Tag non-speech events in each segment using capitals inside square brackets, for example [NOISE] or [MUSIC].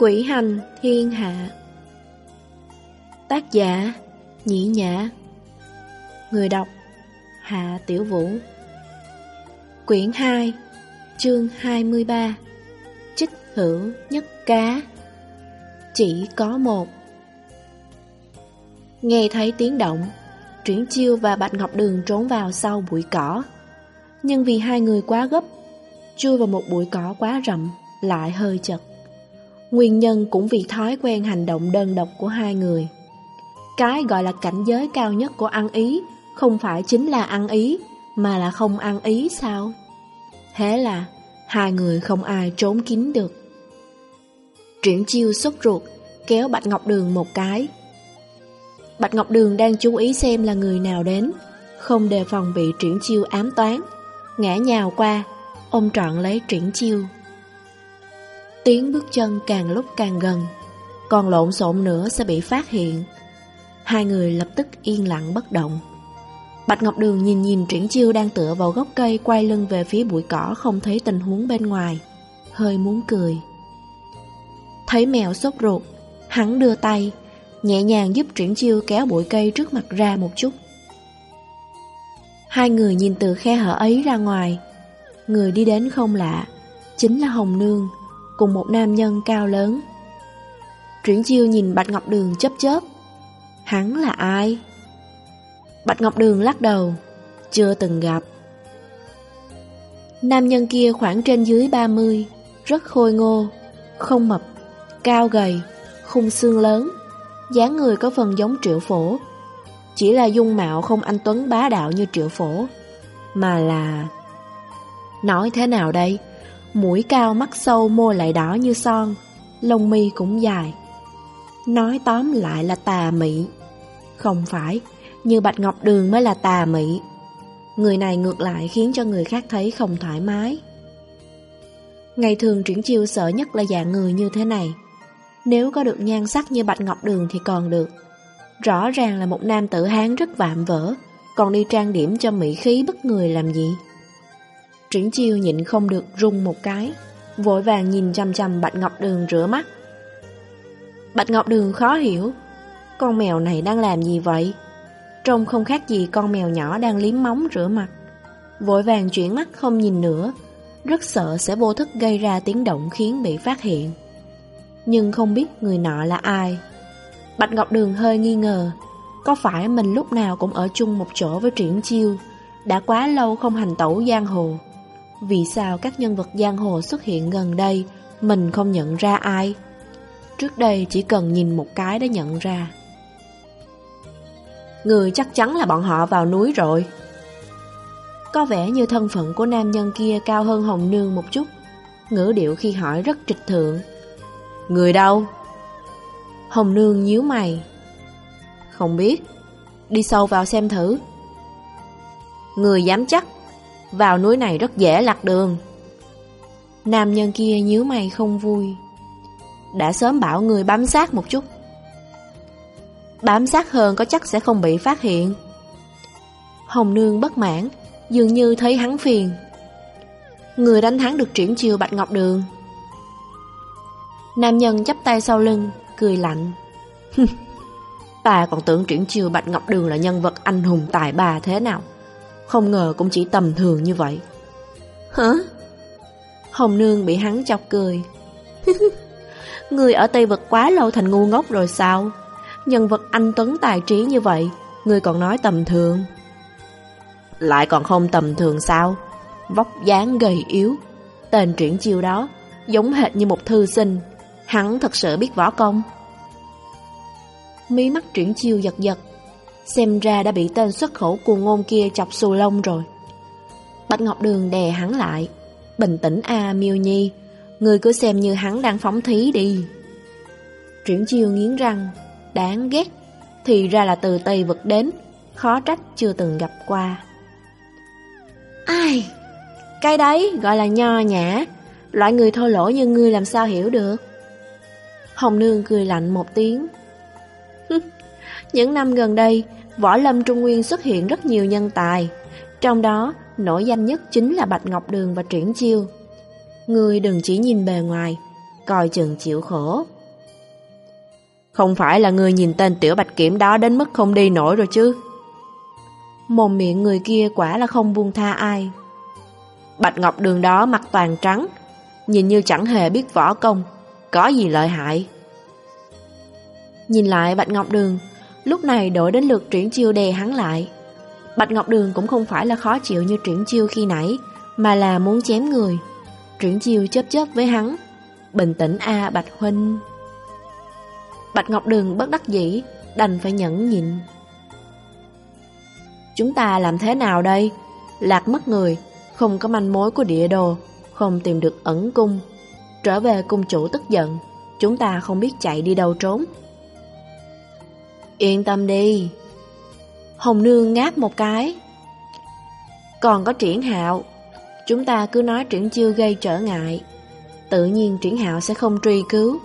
Quỷ hành thiên hạ. Tác giả Nhĩ Nhã. Người đọc Hạ Tiểu Vũ. Quyển 2 Chương 23 Chích hữu nhất cá. Chỉ có một. Nghe thấy tiếng động, Triển Chiêu và Bạch Ngọc Đường trốn vào sau bụi cỏ. Nhưng vì hai người quá gấp, Chui vào một bụi cỏ quá rậm, Lại hơi chật. Nguyên nhân cũng vì thói quen hành động đơn độc của hai người. Cái gọi là cảnh giới cao nhất của ăn ý không phải chính là ăn ý, mà là không ăn ý sao? Thế là hai người không ai trốn kín được. Triển chiêu sốt ruột, kéo Bạch Ngọc Đường một cái. Bạch Ngọc Đường đang chú ý xem là người nào đến, không đề phòng bị triển chiêu ám toán, ngã nhào qua, ôm trọn lấy triển chiêu. Tiếng bước chân càng lúc càng gần, Còn lộn xộn nữa sẽ bị phát hiện. Hai người lập tức yên lặng bất động. Bạch Ngọc Đường nhìn nhìn Triển Chiêu đang tựa vào gốc cây Quay lưng về phía bụi cỏ không thấy tình huống bên ngoài, Hơi muốn cười. Thấy mèo sốt ruột, Hắn đưa tay, Nhẹ nhàng giúp Triển Chiêu kéo bụi cây trước mặt ra một chút. Hai người nhìn từ khe hở ấy ra ngoài. Người đi đến không lạ, Chính là Hồng Nương cùng một nam nhân cao lớn. Triển chiêu nhìn Bạch Ngọc Đường chớp chớp. Hắn là ai? Bạch Ngọc Đường lắc đầu, chưa từng gặp. Nam nhân kia khoảng trên dưới 30, rất khôi ngô, không mập, cao gầy, khung xương lớn, dáng người có phần giống triệu phổ. Chỉ là dung mạo không anh Tuấn bá đạo như triệu phổ, mà là... Nói thế nào đây? Mũi cao mắt sâu môi lại đỏ như son, lông mi cũng dài. Nói tóm lại là tà mị. Không phải, như Bạch Ngọc Đường mới là tà mị. Người này ngược lại khiến cho người khác thấy không thoải mái. Ngày thường triển chiêu sợ nhất là dạng người như thế này. Nếu có được nhan sắc như Bạch Ngọc Đường thì còn được. Rõ ràng là một nam tử hán rất vạm vỡ, còn đi trang điểm cho mỹ khí bất người làm gì? Triển chiêu nhịn không được rung một cái, Vội vàng nhìn chăm chăm Bạch Ngọc Đường rửa mắt. Bạch Ngọc Đường khó hiểu, Con mèo này đang làm gì vậy? Trông không khác gì con mèo nhỏ đang liếm móng rửa mặt. Vội vàng chuyển mắt không nhìn nữa, Rất sợ sẽ vô thức gây ra tiếng động khiến bị phát hiện. Nhưng không biết người nọ là ai. Bạch Ngọc Đường hơi nghi ngờ, Có phải mình lúc nào cũng ở chung một chỗ với triển chiêu, Đã quá lâu không hành tẩu giang hồ vì sao các nhân vật giang hồ xuất hiện gần đây, Mình không nhận ra ai? Trước đây chỉ cần nhìn một cái đã nhận ra. Người chắc chắn là bọn họ vào núi rồi. Có vẻ như thân phận của nam nhân kia cao hơn Hồng Nương một chút. Ngữ điệu khi hỏi rất trịch thượng. Người đâu? Hồng Nương nhíu mày. Không biết. Đi sâu vào xem thử. Người dám chắc vào núi này rất dễ lạc đường. Nam nhân kia nhíu mày không vui. Đã sớm bảo người bám sát một chút. Bám sát hơn có chắc sẽ không bị phát hiện. Hồng Nương bất mãn, Dường như thấy hắn phiền. Người đánh thắng được triển chiều Bạch Ngọc Đường. Nam nhân chắp tay sau lưng, Cười lạnh. [LAUGHS] Ta còn tưởng triển chiều Bạch Ngọc Đường là nhân vật anh hùng tài bà thế nào không ngờ cũng chỉ tầm thường như vậy. Hả? Hồng Nương bị hắn chọc cười. cười [LAUGHS] Người ở Tây Vực quá lâu thành ngu ngốc rồi sao? Nhân vật anh Tuấn tài trí như vậy, Người còn nói tầm thường. Lại còn không tầm thường sao? Vóc dáng gầy yếu, Tên triển chiêu đó Giống hệt như một thư sinh. Hắn thật sự biết võ công. Mí mắt triển chiêu giật giật Xem ra đã bị tên xuất khẩu cuồng ngôn kia chọc xù lông rồi. Bạch Ngọc Đường đè hắn lại. Bình tĩnh a à, miêu nhi. Người cứ xem như hắn đang phóng thí đi. Triển chiêu nghiến răng. Đáng ghét. Thì ra là từ Tây vực đến. Khó trách chưa từng gặp qua. Ai? Cái đấy gọi là nho nhã. Loại người thô lỗ như ngươi làm sao hiểu được? Hồng Nương cười lạnh một tiếng. Những năm gần đây Võ lâm Trung Nguyên xuất hiện rất nhiều nhân tài, trong đó nổi danh nhất chính là Bạch Ngọc Đường và Triển Chiêu. Người đừng chỉ nhìn bề ngoài, coi chừng chịu khổ. Không phải là người nhìn tên tiểu bạch kiểm đó đến mức không đi nổi rồi chứ. Mồm miệng người kia quả là không buông tha ai. Bạch Ngọc Đường đó mặt toàn trắng, nhìn như chẳng hề biết võ công, có gì lợi hại. Nhìn lại Bạch Ngọc Đường, lúc này đổi đến lượt triển chiêu đè hắn lại. Bạch Ngọc Đường cũng không phải là khó chịu như triển chiêu khi nãy, mà là muốn chém người. Triển chiêu chớp chớp với hắn. Bình tĩnh a Bạch Huynh. Bạch Ngọc Đường bất đắc dĩ, đành phải nhẫn nhịn. Chúng ta làm thế nào đây? Lạc mất người, không có manh mối của địa đồ, không tìm được ẩn cung. Trở về cung chủ tức giận, chúng ta không biết chạy đi đâu trốn. Yên tâm đi. Hồng Nương ngáp một cái. Còn có triển hạo, chúng ta cứ nói triển chưa gây trở ngại. Tự nhiên triển hạo sẽ không truy cứu.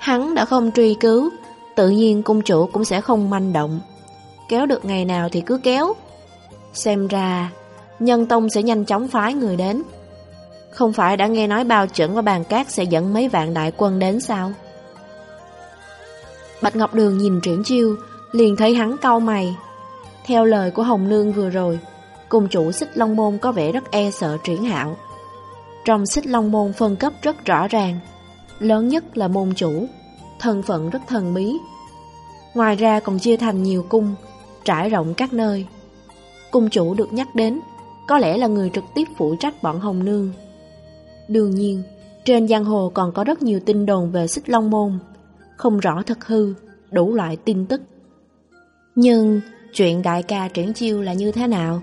Hắn đã không truy cứu, tự nhiên cung chủ cũng sẽ không manh động. Kéo được ngày nào thì cứ kéo. Xem ra, nhân tông sẽ nhanh chóng phái người đến. Không phải đã nghe nói bao chuẩn và bàn cát sẽ dẫn mấy vạn đại quân đến sao? Bạch Ngọc Đường nhìn triển chiêu, liền thấy hắn cau mày. Theo lời của Hồng Nương vừa rồi, cung chủ xích long môn có vẻ rất e sợ triển hạo. Trong xích long môn phân cấp rất rõ ràng, lớn nhất là môn chủ, thân phận rất thần bí. Ngoài ra còn chia thành nhiều cung, trải rộng các nơi. Cung chủ được nhắc đến, có lẽ là người trực tiếp phụ trách bọn Hồng Nương. Đương nhiên, trên giang hồ còn có rất nhiều tin đồn về xích long môn, không rõ thật hư, đủ loại tin tức. Nhưng chuyện đại ca triển chiêu là như thế nào?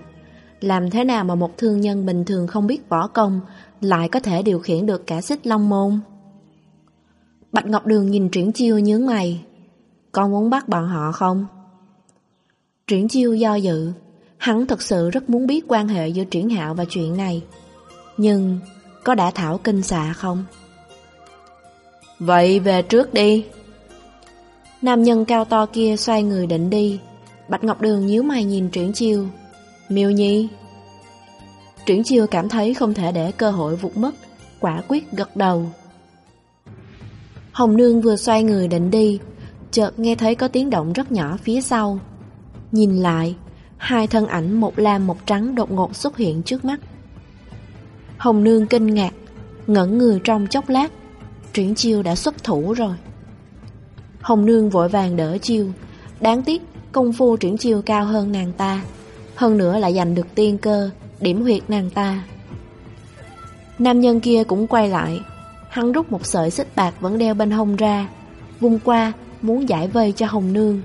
Làm thế nào mà một thương nhân bình thường không biết võ công lại có thể điều khiển được cả xích long môn? Bạch Ngọc Đường nhìn triển chiêu nhướng mày. Con muốn bắt bọn họ không? Triển chiêu do dự. Hắn thật sự rất muốn biết quan hệ giữa triển hạo và chuyện này. Nhưng có đã thảo kinh xạ không? Vậy về trước đi. Nam nhân cao to kia xoay người định đi. Bạch Ngọc Đường nhíu mày nhìn Triển Chiêu. Miêu Nhi. Triển Chiêu cảm thấy không thể để cơ hội vụt mất, quả quyết gật đầu. Hồng Nương vừa xoay người định đi, chợt nghe thấy có tiếng động rất nhỏ phía sau. Nhìn lại, hai thân ảnh một lam một trắng đột ngột xuất hiện trước mắt. Hồng Nương kinh ngạc, ngẩn người trong chốc lát, Triển Chiêu đã xuất thủ rồi. Hồng Nương vội vàng đỡ Chiêu, đáng tiếc công phu Triển Chiêu cao hơn nàng ta, hơn nữa lại giành được tiên cơ, điểm huyệt nàng ta. Nam nhân kia cũng quay lại, hắn rút một sợi xích bạc vẫn đeo bên hông ra, vung qua muốn giải vây cho Hồng Nương.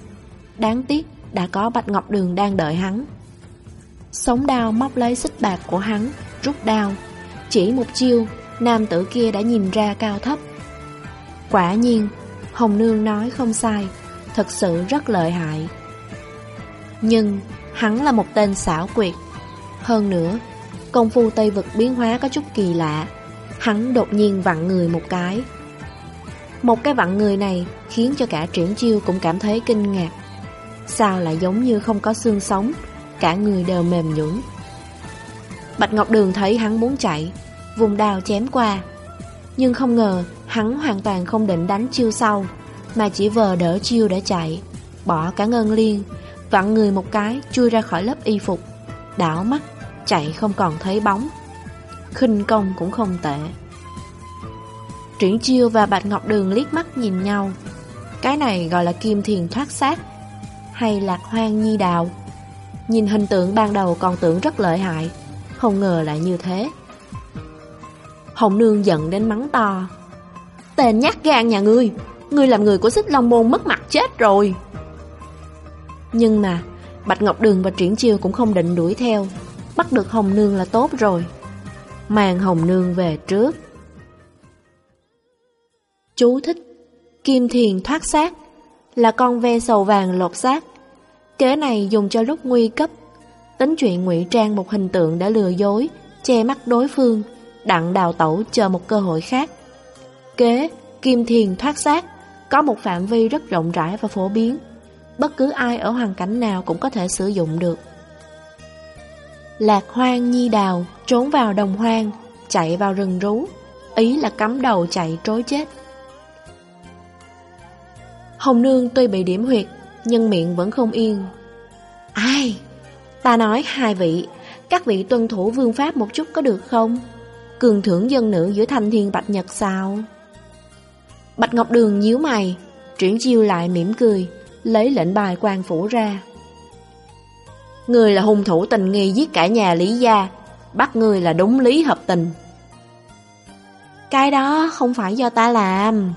Đáng tiếc đã có Bạch Ngọc Đường đang đợi hắn. Sống đao móc lấy xích bạc của hắn, rút đao. Chỉ một chiêu, nam tử kia đã nhìn ra cao thấp. Quả nhiên, Hồng Nương nói không sai, thật sự rất lợi hại. Nhưng, hắn là một tên xảo quyệt. Hơn nữa, công phu Tây Vực biến hóa có chút kỳ lạ. Hắn đột nhiên vặn người một cái. Một cái vặn người này khiến cho cả triển chiêu cũng cảm thấy kinh ngạc. Sao lại giống như không có xương sống, cả người đều mềm nhũn. Bạch Ngọc Đường thấy hắn muốn chạy, vùng đao chém qua. Nhưng không ngờ hắn hoàn toàn không định đánh chiêu sau, mà chỉ vờ đỡ chiêu để chạy, bỏ cả ngân liên, vặn người một cái chui ra khỏi lớp y phục, đảo mắt, chạy không còn thấy bóng. khinh công cũng không tệ. Triển chiêu và Bạch Ngọc Đường liếc mắt nhìn nhau. Cái này gọi là kim thiền thoát xác, hay lạc hoang nhi đào. Nhìn hình tượng ban đầu còn tưởng rất lợi hại, không ngờ lại như thế. Hồng Nương giận đến mắng to. Tên nhát gan nhà ngươi, ngươi làm người của xích long môn mất mặt chết rồi. Nhưng mà, Bạch Ngọc Đường và Triển Chiêu cũng không định đuổi theo, bắt được Hồng Nương là tốt rồi. Mang Hồng Nương về trước. Chú thích Kim thiền thoát xác Là con ve sầu vàng lột xác Kế này dùng cho lúc nguy cấp Tính chuyện ngụy trang một hình tượng đã lừa dối Che mắt đối phương Đặng đào tẩu chờ một cơ hội khác Kế Kim thiền thoát xác Có một phạm vi rất rộng rãi và phổ biến Bất cứ ai ở hoàn cảnh nào cũng có thể sử dụng được Lạc hoang nhi đào Trốn vào đồng hoang Chạy vào rừng rú ý là cắm đầu chạy trối chết. Hồng Nương tuy bị điểm huyệt, nhưng miệng vẫn không yên. Ai? Ta nói hai vị, các vị tuân thủ vương pháp một chút có được không? Cường thưởng dân nữ giữa thanh thiên bạch nhật sao? Bạch Ngọc Đường nhíu mày, chuyển chiêu lại mỉm cười, lấy lệnh bài quan phủ ra. Người là hung thủ tình nghi giết cả nhà Lý Gia, bắt người là đúng lý hợp tình. Cái đó không phải do ta làm.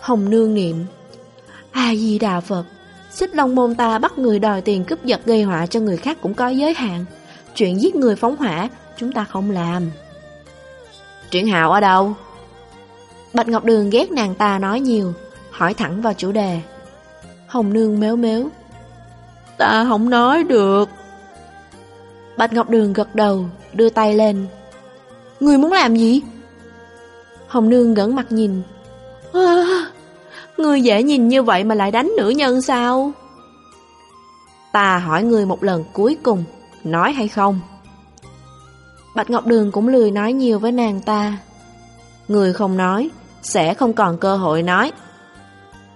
Hồng Nương niệm, A-di-đà Phật, xích long môn ta bắt người đòi tiền cướp giật gây họa cho người khác cũng có giới hạn. Chuyện giết người phóng hỏa, chúng ta không làm. Triển Hạo ở đâu? Bạch Ngọc Đường ghét nàng ta nói nhiều, hỏi thẳng vào chủ đề. Hồng Nương méo méo. Ta không nói được. Bạch Ngọc Đường gật đầu, đưa tay lên. Người muốn làm gì? Hồng Nương ngẩn mặt nhìn. À, người dễ nhìn như vậy mà lại đánh nữ nhân sao? Ta hỏi người một lần cuối cùng, nói hay không? Bạch Ngọc Đường cũng lười nói nhiều với nàng ta. Người không nói, sẽ không còn cơ hội nói.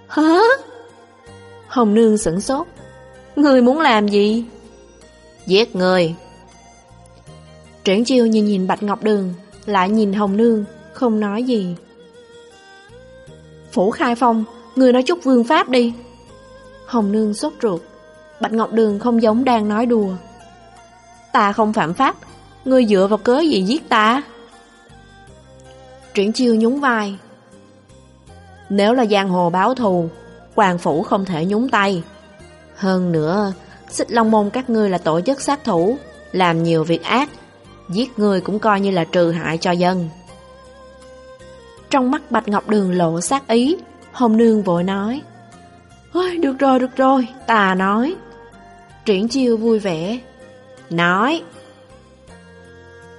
Hả? Hồng Nương sửng sốt. Người muốn làm gì? Giết người. Triển chiêu nhìn nhìn Bạch Ngọc Đường, lại nhìn Hồng Nương, không nói gì. Phủ Khai Phong, người nói chút vương pháp đi. Hồng Nương sốt ruột, Bạch Ngọc Đường không giống đang nói đùa. Ta không phạm pháp, người dựa vào cớ gì giết ta? Triển chiêu nhún vai. Nếu là giang hồ báo thù, Hoàng Phủ không thể nhúng tay. Hơn nữa, xích long môn các ngươi là tổ chức sát thủ, làm nhiều việc ác, giết người cũng coi như là trừ hại cho dân. Trong mắt Bạch Ngọc Đường lộ sát ý, Hồng Nương vội nói. Ôi, được rồi, được rồi, ta nói. Triển chiêu vui vẻ. Nói.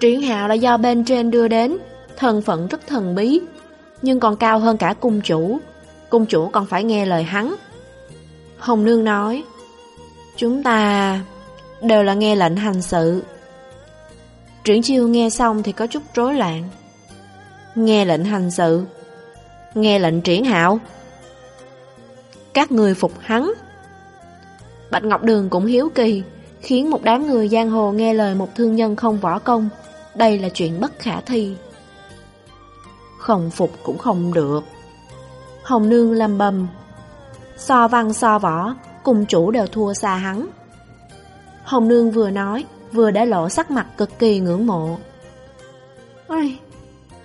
Triển hạo là do bên trên đưa đến, thân phận rất thần bí, nhưng còn cao hơn cả cung chủ. Cung chủ còn phải nghe lời hắn. Hồng Nương nói. Chúng ta đều là nghe lệnh hành sự. Triển chiêu nghe xong thì có chút rối loạn. Nghe lệnh hành sự Nghe lệnh triển hạo Các người phục hắn Bạch Ngọc Đường cũng hiếu kỳ Khiến một đám người giang hồ nghe lời một thương nhân không võ công đây là chuyện bất khả thi Không phục cũng không được Hồng Nương làm bầm So văn so võ Cùng chủ đều thua xa hắn Hồng Nương vừa nói Vừa đã lộ sắc mặt cực kỳ ngưỡng mộ Ôi,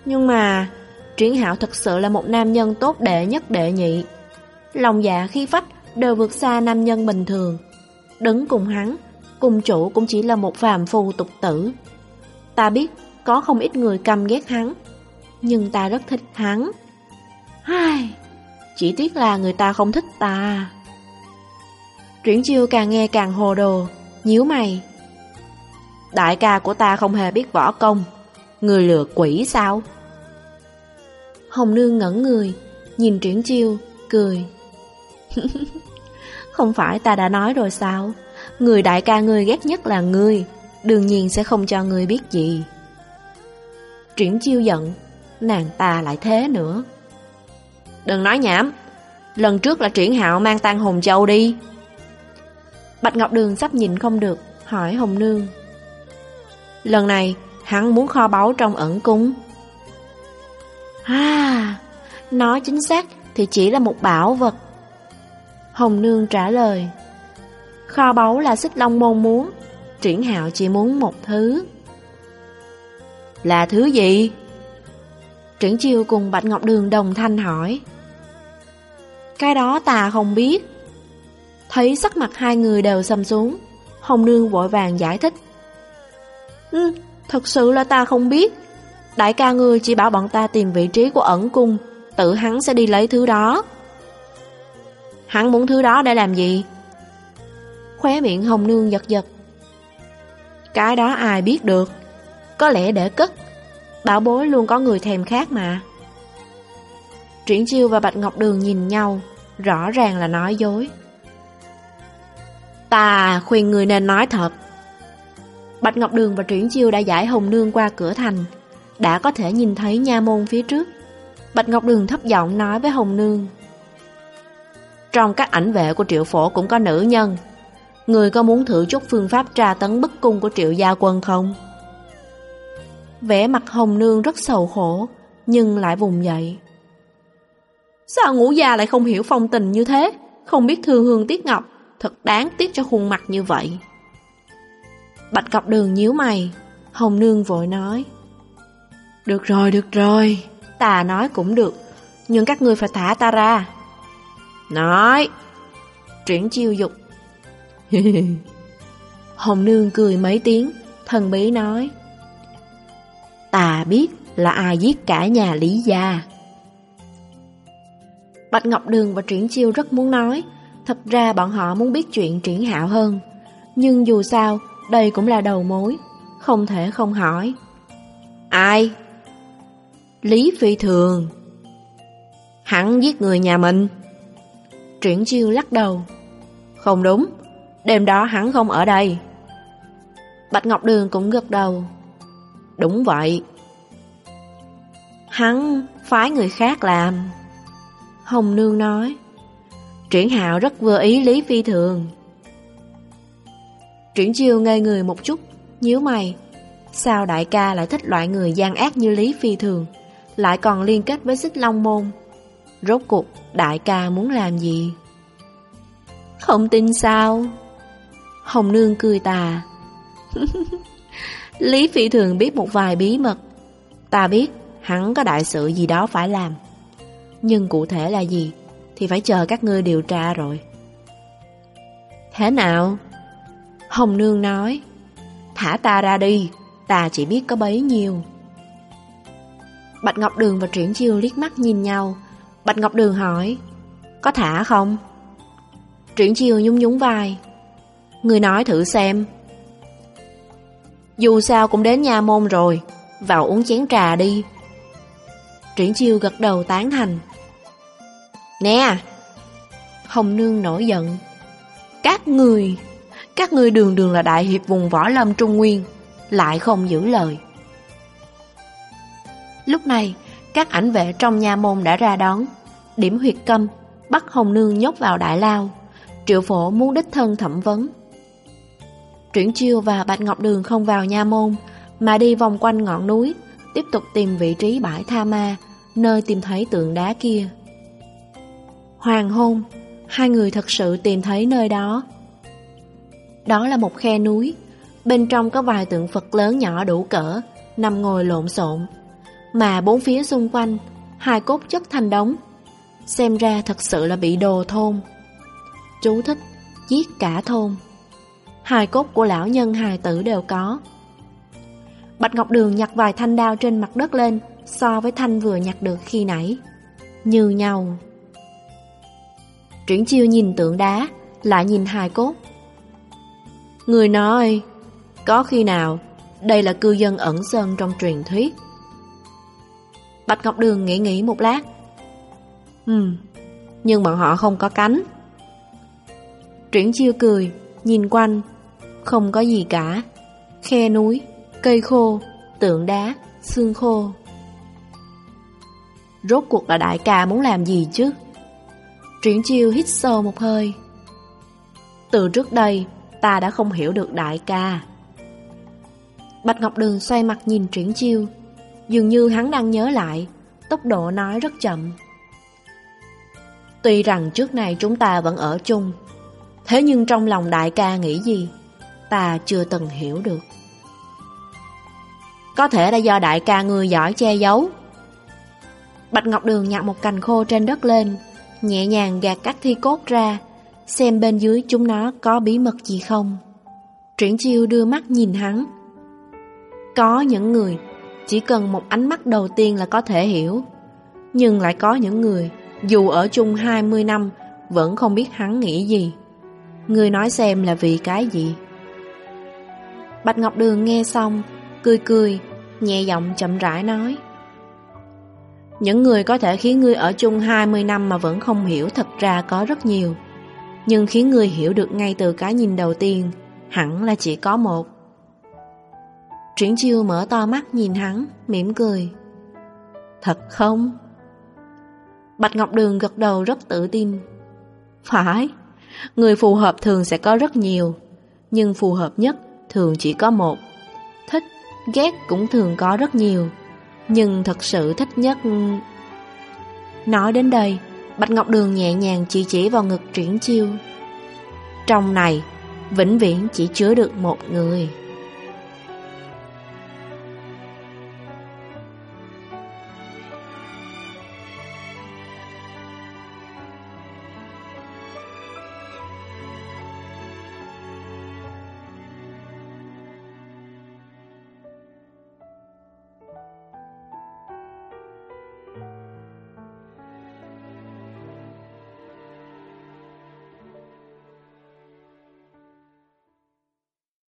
nhưng mà, Triển Hạo thật sự là một nam nhân tốt đệ nhất đệ nhị. Lòng dạ khi phách đều vượt xa nam nhân bình thường. Đứng cùng hắn, cùng chủ cũng chỉ là một phàm phu tục tử. Ta biết có không ít người căm ghét hắn, nhưng ta rất thích hắn. Hai, chỉ tiếc là người ta không thích ta. Triển chiêu càng nghe càng hồ đồ, nhíu mày. Đại ca của ta không hề biết võ công, người lừa quỷ sao? Hồng Nương ngẩn người, nhìn Triển Chiêu, cười. [LAUGHS] không phải ta đã nói rồi sao? Người đại ca ngươi ghét nhất là ngươi, đương nhiên sẽ không cho ngươi biết gì. Triển Chiêu giận, nàng ta lại thế nữa. Đừng nói nhảm, lần trước là Triển Hạo mang tan hồn Châu đi. Bạch Ngọc Đường sắp nhìn không được, hỏi Hồng Nương. Lần này, hắn muốn kho báu trong ẩn cung. À, nói chính xác thì chỉ là một bảo vật. Hồng Nương trả lời. Kho báu là xích long môn muốn, triển hạo chỉ muốn một thứ. Là thứ gì? Triển chiêu cùng Bạch Ngọc Đường đồng thanh hỏi. Cái đó ta không biết. Thấy sắc mặt hai người đều sầm xuống, Hồng Nương vội vàng giải thích. Ừ, thật sự là ta không biết. Đại ca ngươi chỉ bảo bọn ta tìm vị trí của ẩn cung, tự hắn sẽ đi lấy thứ đó. Hắn muốn thứ đó để làm gì? Khóe miệng hồng nương giật giật. Cái đó ai biết được, có lẽ để cất. Bảo bối luôn có người thèm khác mà. Triển Chiêu và Bạch Ngọc Đường nhìn nhau, rõ ràng là nói dối. Ta khuyên người nên nói thật. Bạch Ngọc Đường và Triển Chiêu đã giải Hồng Nương qua cửa thành, đã có thể nhìn thấy nha môn phía trước. Bạch Ngọc Đường thấp giọng nói với Hồng Nương. Trong các ảnh vệ của triệu phổ cũng có nữ nhân. Người có muốn thử chút phương pháp tra tấn bức cung của triệu gia quân không? Vẻ mặt Hồng Nương rất sầu khổ, nhưng lại vùng dậy. Sao ngũ gia lại không hiểu phong tình như thế? Không biết thương hương tiếc ngọc, thật đáng tiếc cho khuôn mặt như vậy. Bạch Ngọc Đường nhíu mày, Hồng Nương vội nói. Được rồi, được rồi, ta nói cũng được, nhưng các ngươi phải thả ta ra. Nói! Triển chiêu dục. [LAUGHS] Hồng Nương cười mấy tiếng, thần bí nói. Ta biết là ai giết cả nhà Lý Gia. Bạch Ngọc Đường và Triển Chiêu rất muốn nói, thật ra bọn họ muốn biết chuyện Triển Hạo hơn. Nhưng dù sao, đây cũng là đầu mối, không thể không hỏi. Ai? Lý Phi Thường. Hắn giết người nhà mình. Triển Chiêu lắc đầu. Không đúng, đêm đó hắn không ở đây. Bạch Ngọc Đường cũng gật đầu. Đúng vậy. Hắn phái người khác làm. Hồng Nương nói. Triển Hạo rất vừa ý Lý Phi Thường. Triển Chiêu ngây người một chút, nhíu mày. Sao đại ca lại thích loại người gian ác như Lý Phi Thường, lại còn liên kết với xích long môn? Rốt cuộc, đại ca muốn làm gì? Không tin sao? Hồng Nương cười tà. [LAUGHS] Lý Phi Thường biết một vài bí mật. Ta biết hắn có đại sự gì đó phải làm. Nhưng cụ thể là gì thì phải chờ các ngươi điều tra rồi. Thế nào? Hồng Nương nói, thả ta ra đi, ta chỉ biết có bấy nhiêu. Bạch Ngọc Đường và Triển Chiêu liếc mắt nhìn nhau. Bạch Ngọc Đường hỏi, có thả không? Triển Chiêu nhún nhún vai. Người nói thử xem. Dù sao cũng đến nhà môn rồi, vào uống chén trà đi. Triển Chiêu gật đầu tán thành. Nè! Hồng Nương nổi giận. Các người, các người đường đường là đại hiệp vùng võ lâm Trung Nguyên, lại không giữ lời. Lúc này, các ảnh vệ trong nhà môn đã ra đón. Điểm huyệt câm, bắt Hồng Nương nhốt vào đại lao. Triệu phổ muốn đích thân thẩm vấn. Chuyển chiêu và Bạch Ngọc Đường không vào nha môn, mà đi vòng quanh ngọn núi, tiếp tục tìm vị trí bãi Tha Ma, nơi tìm thấy tượng đá kia. Hoàng hôn, hai người thật sự tìm thấy nơi đó. Đó là một khe núi, bên trong có vài tượng Phật lớn nhỏ đủ cỡ, nằm ngồi lộn xộn, mà bốn phía xung quanh, hai cốt chất thành đống. Xem ra thật sự là bị đồ thôn. Chú thích, giết cả thôn. Hài cốt của lão nhân hài tử đều có. Bạch Ngọc Đường nhặt vài thanh đao trên mặt đất lên so với thanh vừa nhặt được khi nãy. Như nhau. Triển chiêu nhìn tượng đá, lại nhìn hài cốt. Người nói, có khi nào đây là cư dân ẩn sơn trong truyền thuyết? Bạch Ngọc Đường nghĩ nghĩ một lát. Ừ, nhưng bọn họ không có cánh. Triển chiêu cười, nhìn quanh, không có gì cả. Khe núi, cây khô, tượng đá, xương khô. Rốt cuộc là đại ca muốn làm gì chứ? Triển chiêu hít sâu một hơi. Từ trước đây, ta đã không hiểu được đại ca. Bạch Ngọc Đường xoay mặt nhìn Triển chiêu, dường như hắn đang nhớ lại, tốc độ nói rất chậm. Tuy rằng trước này chúng ta vẫn ở chung, thế nhưng trong lòng đại ca nghĩ gì, ta chưa từng hiểu được. Có thể là do đại ca ngươi giỏi che giấu. Bạch Ngọc Đường nhặt một cành khô trên đất lên, nhẹ nhàng gạt các thi cốt ra, xem bên dưới chúng nó có bí mật gì không. Triển chiêu đưa mắt nhìn hắn. Có những người chỉ cần một ánh mắt đầu tiên là có thể hiểu, nhưng lại có những người dù ở chung 20 năm vẫn không biết hắn nghĩ gì. Người nói xem là vì cái gì? Bạch Ngọc Đường nghe xong, cười cười, nhẹ giọng chậm rãi nói. Những người có thể khiến ngươi ở chung 20 năm mà vẫn không hiểu thật ra có rất nhiều. Nhưng khiến ngươi hiểu được ngay từ cái nhìn đầu tiên, hẳn là chỉ có một. Triển chiêu mở to mắt nhìn hắn, mỉm cười. Thật không? Bạch Ngọc Đường gật đầu rất tự tin. Phải, người phù hợp thường sẽ có rất nhiều, nhưng phù hợp nhất thường chỉ có một. Thích, ghét cũng thường có rất nhiều, nhưng thật sự thích nhất... Nói đến đây, Bạch Ngọc Đường nhẹ nhàng chỉ chỉ vào ngực triển chiêu. Trong này, vĩnh viễn chỉ chứa được một người.